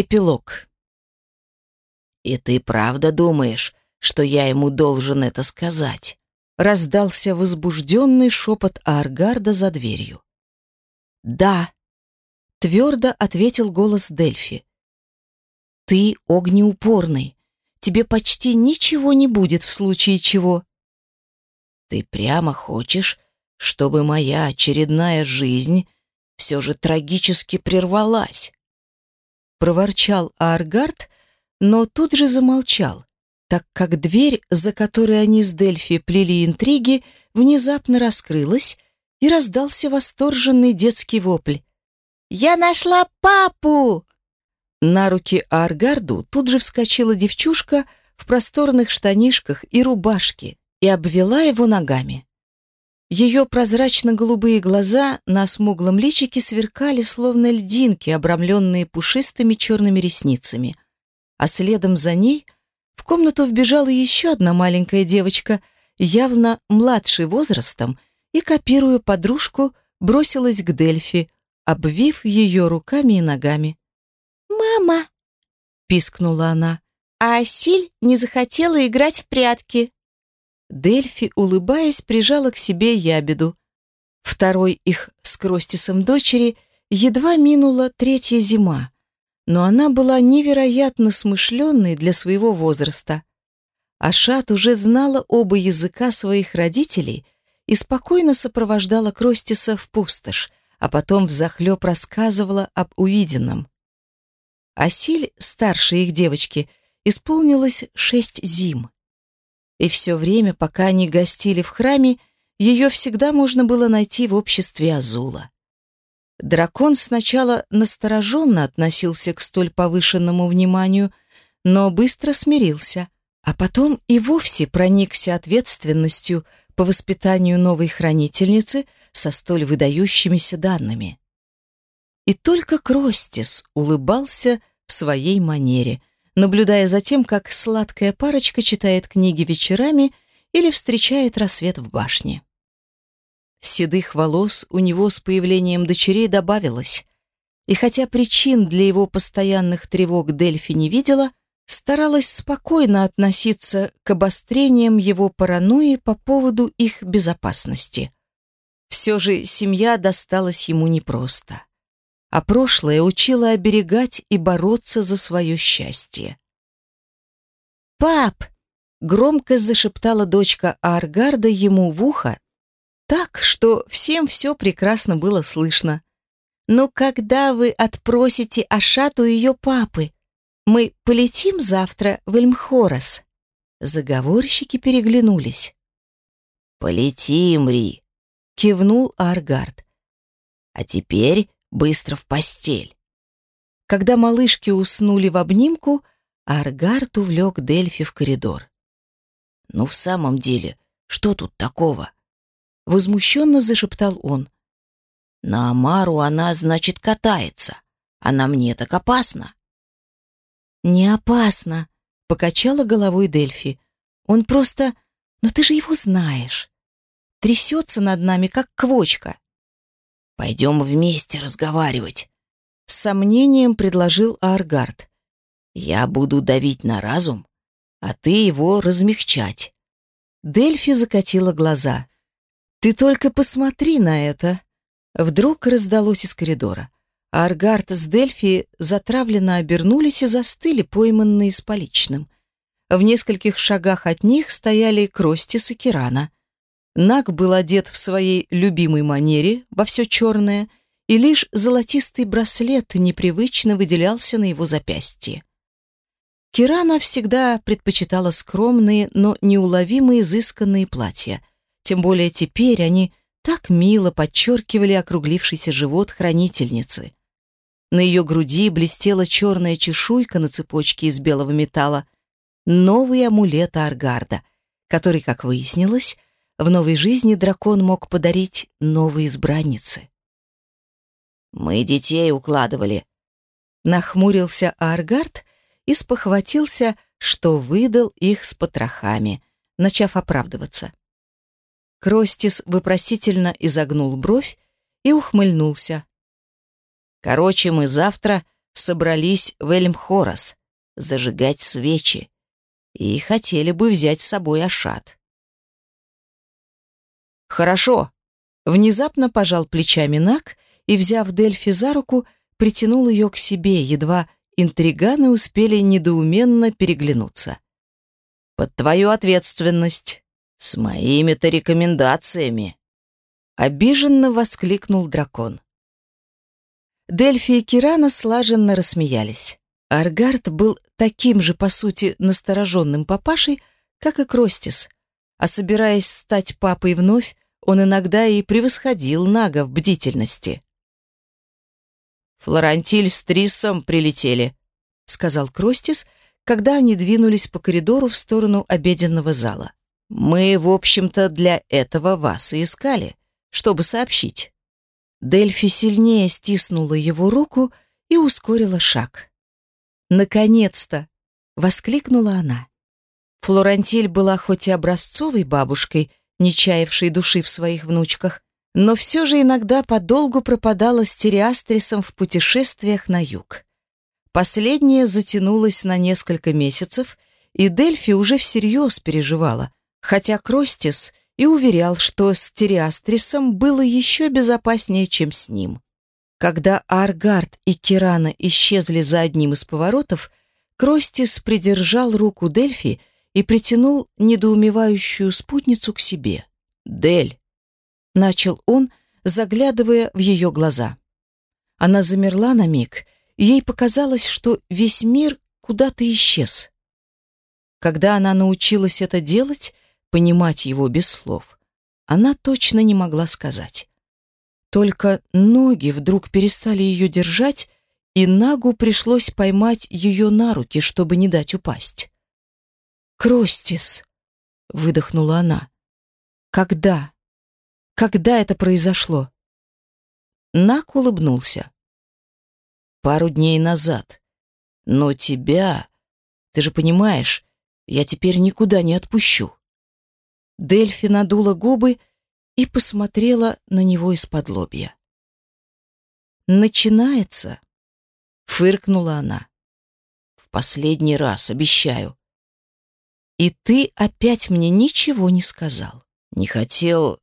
Эпилог. «И ты правда думаешь, что я ему должен это сказать?» Раздался возбужденный шепот Аргарда за дверью. «Да», — твердо ответил голос Дельфи. «Ты огнеупорный. Тебе почти ничего не будет в случае чего». «Ты прямо хочешь, чтобы моя очередная жизнь все же трагически прервалась?» Проворчал Аргард, но тут же замолчал, так как дверь, за которой они с Дельфи плели интриги, внезапно раскрылась, и раздался восторженный детский вопль. «Я нашла папу!» На руки Аргарду тут же вскочила девчушка в просторных штанишках и рубашке и обвела его ногами. Ее прозрачно-голубые глаза на смуглом личике сверкали, словно льдинки, обрамленные пушистыми черными ресницами. А следом за ней в комнату вбежала еще одна маленькая девочка, явно младшей возрастом, и, копируя подружку, бросилась к Дельфи, обвив ее руками и ногами. «Мама!» — пискнула она. «А Асиль не захотела играть в прятки!» Дельфи, улыбаясь, прижала к себе ябеду. Второй их с Кростисом дочери едва минула третья зима, но она была невероятно смышленной для своего возраста. Ашат уже знала оба языка своих родителей и спокойно сопровождала Кростиса в пустошь, а потом взахлеб рассказывала об увиденном. Асиль, старшей их девочки, исполнилось шесть зим. И все время, пока они гостили в храме, ее всегда можно было найти в обществе Азула. Дракон сначала настороженно относился к столь повышенному вниманию, но быстро смирился, а потом и вовсе проникся ответственностью по воспитанию новой хранительницы со столь выдающимися данными. И только Кростис улыбался в своей манере, наблюдая за тем, как сладкая парочка читает книги вечерами или встречает рассвет в башне. Седых волос у него с появлением дочерей добавилось, и хотя причин для его постоянных тревог Дельфи не видела, старалась спокойно относиться к обострениям его паранойи по поводу их безопасности. Все же семья досталась ему непросто а прошлое учило оберегать и бороться за свое счастье. «Пап!» — громко зашептала дочка Аргарда ему в ухо, так, что всем все прекрасно было слышно. «Но когда вы отпросите Ашату ее папы? Мы полетим завтра в Эльмхорос?» Заговорщики переглянулись. «Полетим, Ри!» — кивнул Аргард. «А теперь быстро в постель. Когда малышки уснули в обнимку, Аргард увлек Дельфи в коридор. «Ну, в самом деле, что тут такого?» Возмущенно зашептал он. «На Амару она, значит, катается, а на мне так опасно». «Не опасно», — покачала головой Дельфи. «Он просто... Но ты же его знаешь. Трясется над нами, как квочка». Пойдем вместе разговаривать. С сомнением предложил Аргард. Я буду давить на разум, а ты его размягчать. Дельфи закатила глаза. Ты только посмотри на это. Вдруг раздалось из коридора. Аргард с Дельфи затравленно обернулись и застыли, пойманные с поличным. В нескольких шагах от них стояли Кростис и Кирана. Наг был одет в своей любимой манере, во все черное, и лишь золотистый браслет непривычно выделялся на его запястье. Кирана всегда предпочитала скромные, но неуловимо изысканные платья. Тем более теперь они так мило подчеркивали округлившийся живот хранительницы. На ее груди блестела черная чешуйка на цепочке из белого металла, новый амулет Аргарда, который, как выяснилось, в новой жизни дракон мог подарить новой избраннице. «Мы детей укладывали», — нахмурился Аргард и спохватился, что выдал их с потрохами, начав оправдываться. Кростис вопросительно изогнул бровь и ухмыльнулся. «Короче, мы завтра собрались в Эльмхорос зажигать свечи и хотели бы взять с собой Ашат. «Хорошо», — внезапно пожал плечами Нак и, взяв Дельфи за руку, притянул ее к себе, едва интриганы успели недоуменно переглянуться. «Под твою ответственность, с моими-то рекомендациями», — обиженно воскликнул дракон. Дельфи и Кирана слаженно рассмеялись. Аргард был таким же, по сути, настороженным папашей, как и Кростис, а собираясь стать папой вновь, он иногда и превосходил Нага в бдительности. «Флорантиль с Триссом прилетели», — сказал Кростис, когда они двинулись по коридору в сторону обеденного зала. «Мы, в общем-то, для этого вас и искали, чтобы сообщить». Дельфи сильнее стиснула его руку и ускорила шаг. «Наконец-то!» — воскликнула она. Флорантиль была хоть и образцовой бабушкой, не чаявшей души в своих внучках, но все же иногда подолгу пропадала с Териастрисом в путешествиях на юг. Последнее затянулось на несколько месяцев, и Дельфи уже всерьез переживала, хотя Кростис и уверял, что с Териастрисом было еще безопаснее, чем с ним. Когда Аргард и Кирана исчезли за одним из поворотов, Кростис придержал руку Дельфи и притянул недоумевающую спутницу к себе. «Дель!» — начал он, заглядывая в ее глаза. Она замерла на миг, ей показалось, что весь мир куда-то исчез. Когда она научилась это делать, понимать его без слов, она точно не могла сказать. Только ноги вдруг перестали ее держать, и Нагу пришлось поймать ее на руки, чтобы не дать упасть. «Кростис!» — выдохнула она. «Когда? Когда это произошло?» Нак улыбнулся. «Пару дней назад. Но тебя, ты же понимаешь, я теперь никуда не отпущу». Дельфи надула губы и посмотрела на него из-под лобья. «Начинается», — фыркнула она. «В последний раз, обещаю». «И ты опять мне ничего не сказал. Не хотел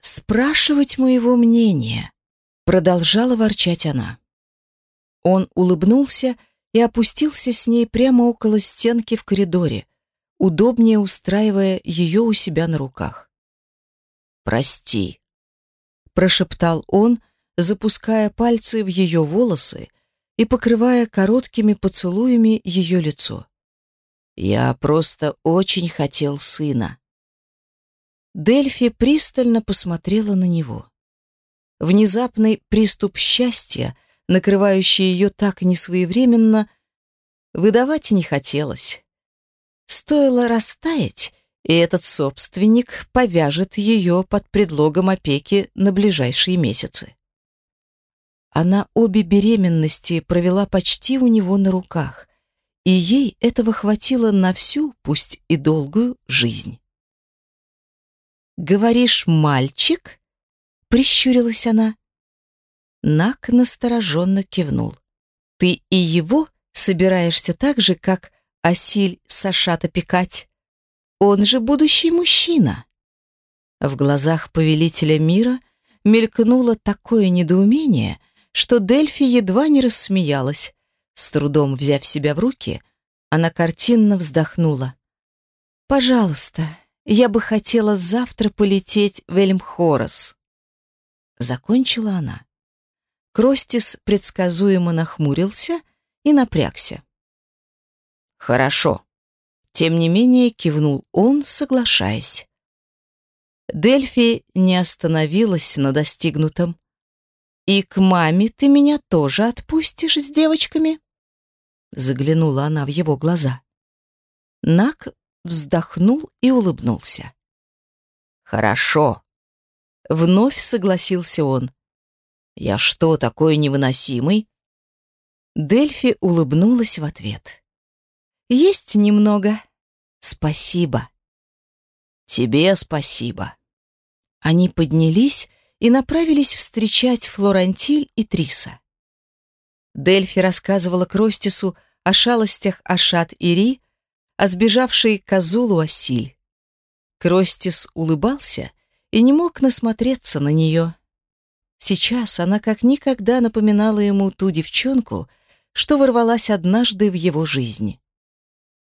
спрашивать моего мнения», — продолжала ворчать она. Он улыбнулся и опустился с ней прямо около стенки в коридоре, удобнее устраивая ее у себя на руках. «Прости», — прошептал он, запуская пальцы в ее волосы и покрывая короткими поцелуями ее лицо. «Я просто очень хотел сына». Дельфи пристально посмотрела на него. Внезапный приступ счастья, накрывающий ее так несвоевременно, выдавать не хотелось. Стоило растаять, и этот собственник повяжет ее под предлогом опеки на ближайшие месяцы. Она обе беременности провела почти у него на руках, и ей этого хватило на всю, пусть и долгую, жизнь. «Говоришь, мальчик?» — прищурилась она. Нак настороженно кивнул. «Ты и его собираешься так же, как Асиль Сашата пекать. Он же будущий мужчина. В глазах повелителя мира мелькнуло такое недоумение, что Дельфи едва не рассмеялась. С трудом взяв себя в руки, она картинно вздохнула. «Пожалуйста, я бы хотела завтра полететь в Эльмхорос». Закончила она. Кростис предсказуемо нахмурился и напрягся. Хорошо. Тем не менее кивнул он, соглашаясь. Дельфи не остановилась на достигнутом. «И к маме ты меня тоже отпустишь с девочками?» Заглянула она в его глаза. Нак вздохнул и улыбнулся. «Хорошо», — вновь согласился он. «Я что, такой невыносимый?» Дельфи улыбнулась в ответ. Есть немного. Спасибо. Тебе спасибо. Они поднялись и направились встречать Флорантиль и Триса. Дельфи рассказывала Кростису о шалостях Ашат и Ри, о сбежавшей Казулу Асиль. Кростис улыбался и не мог насмотреться на нее. Сейчас она как никогда напоминала ему ту девчонку, что ворвалась однажды в его жизнь.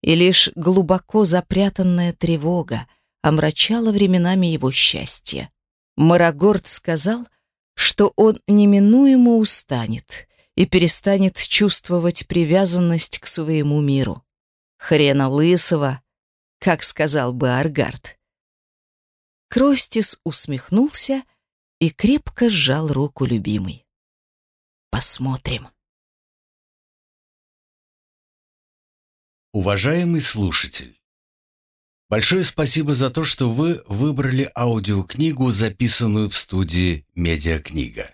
И лишь глубоко запрятанная тревога омрачала временами его счастье. Марагорд сказал, что он неминуемо устанет и перестанет чувствовать привязанность к своему миру. Хрена лысого, как сказал бы Аргард. Кростис усмехнулся и крепко сжал руку любимой. Посмотрим. Уважаемый слушатель, большое спасибо за то, что вы выбрали аудиокнигу, записанную в студии «Медиакнига».